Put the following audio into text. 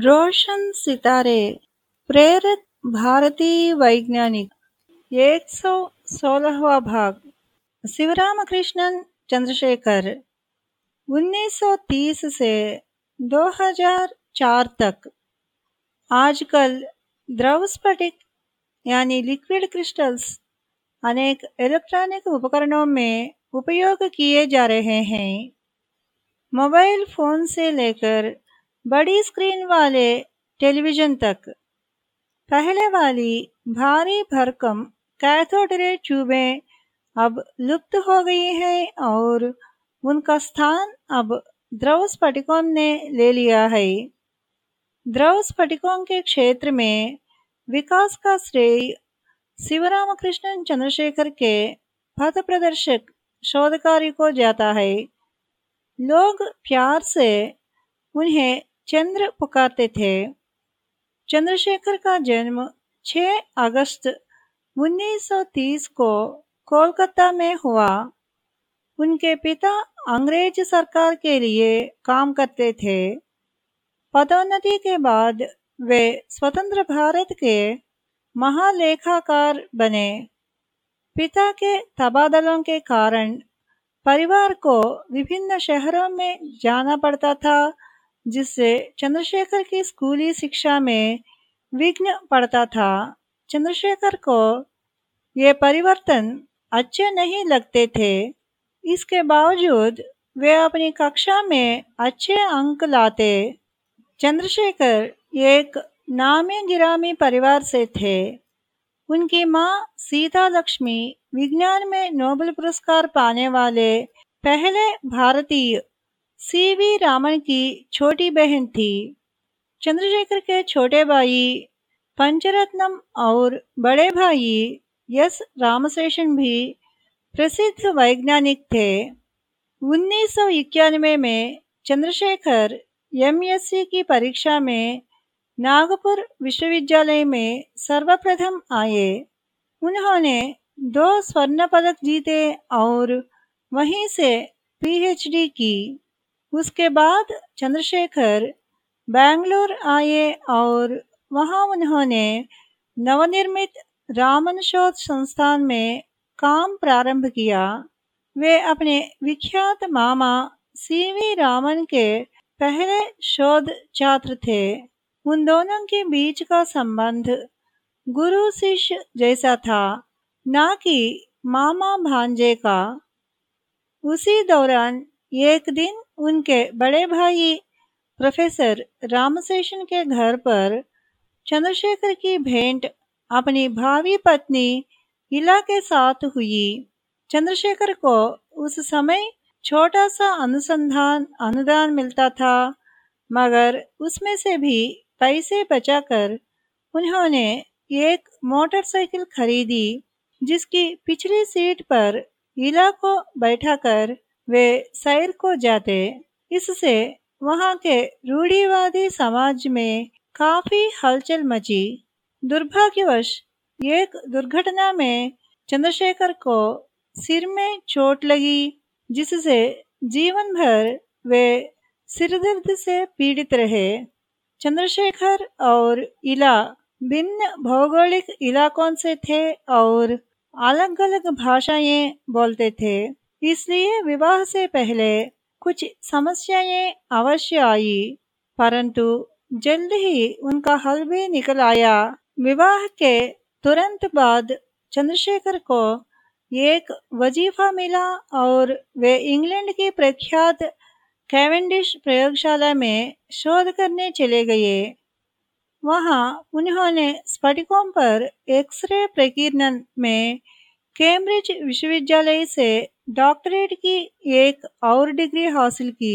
रोशन सितारे, प्रेरित भारतीय वैज्ञानिक, एक सौ सोलहवा भाग। शिवरामकृष्णन चंद्रशेखर 1930 से 2004 तक। आजकल द्रव स्फटिक यानी लिक्विड क्रिस्टल्स, अनेक इलेक्ट्रॉनिक उपकरणों में उपयोग किए जा रहे हैं। मोबाइल फ़ोन से लेकर बड़ी स्क्रीन वाले टेलीविज़न तक। पहले वाली भारी भरकम कैथोड रे ट्यूबें अब लुप्त हो गई हैं और उनका स्थान अब द्रव स्फटिकों ने ले लिया है। द्रव स्फटिकों के क्षेत्र में विकास का श्रेय शिवरामकृष्णन चंद्रशेखर के पथ प्रदर्शक शोध कार्य को जाता है। लोग प्यार से उन्हें चंद्र पुकारते थे। चंद्रशेखर का जन्म 6 अगस्त 1930 को कोलकाता में हुआ। उनके पिता अंग्रेज़ सरकार के लिए काम करते थे। पदोन्नति के बाद वे स्वतंत्र भारत के महालेखाकार बने। पिता के तबादलों के कारण परिवार को विभिन्न शहरों में जाना पड़ता था। जिससे चंद्रशेखर की स्कूली शिक्षा में विघ्न पड़ता था। चंद्रशेखर को ये परिवर्तन अच्छे नहीं लगते थे। इसके बावजूद वे अपनी कक्षा में अच्छे अंक लाते। चंद्रशेखर एक नामी गिरामी परिवार से थे। उनकी माँ सीता लक्ष्मी विज्ञान में नोबेल पुरस्कार पाने वाले पहले भारतीय सीवी रामन की छोटी बहन थी चंद्रशेखर के छोटे भाई पंचरत्नम और बड़े भाई यस रामशेषन भी प्रसिद्ध वैज्ञानिक थे उन्नीस सौ इक्यानवे में चंद्रशेखर एमएससी की परीक्षा में नागपुर विश्वविद्यालय में सर्वप्रथम आए उन्होंने दो स्वर्ण पदक जीते और वहीं से पीएचडी की उसके बाद चंद्रशेखर बैंगलोर आए और वहाँ उन्होंने नवनिर्मित रामन शोध संस्थान में काम प्रारंभ किया। वे अपने विख्यात मामा सीवी रामन के पहले शोध छात्र थे। उन दोनों के बीच का संबंध गुरु शिष्य जैसा था, ना कि मामा भांजे का। उसी दौरान एक दिन उनके बड़े भाई प्रोफेसर रामशेषन के घर पर चंद्रशेखर की भेंट अपनी भावी पत्नी इला के साथ हुई। चंद्रशेखर को उस समय छोटा सा अनुसंधान, अनुदान मिलता था, मगर उसमें से भी पैसे बचाकर उन्होंने एक मोटरसाइकिल खरीदी, जिसकी पिछली सीट पर इला को बैठाकर वे सैर को जाते, इससे वहाँ के रूढ़ीवादी समाज में काफ़ी हलचल मची। दुर्भाग्यवश, एक दुर्घटना में चंद्रशेखर को सिर में चोट लगी, जिससे जीवन भर वे सिर दर्द से पीड़ित रहे। चंद्रशेखर और इला भिन्न भौगोलिक इलाकों से थे और अलग अलग भाषाएँ बोलते थे। इसलिए विवाह से पहले कुछ समस्याएँ अवश्य आई, परंतु जल्द ही उनका हल भी निकल आया। विवाह के तुरंत बाद चंद्रशेखर को एक वजीफा मिला और वे इंग्लैंड की प्रख्यात कैवेंडिश प्रयोगशाला में शोध करने चले गए। वहाँ उन्होंने स्फटिकों पर एक्सरे प्रकीर्णन में कैम्ब्रिज विश्वविद्यालय से डॉक्टरेट की एक और डिग्री हासिल की।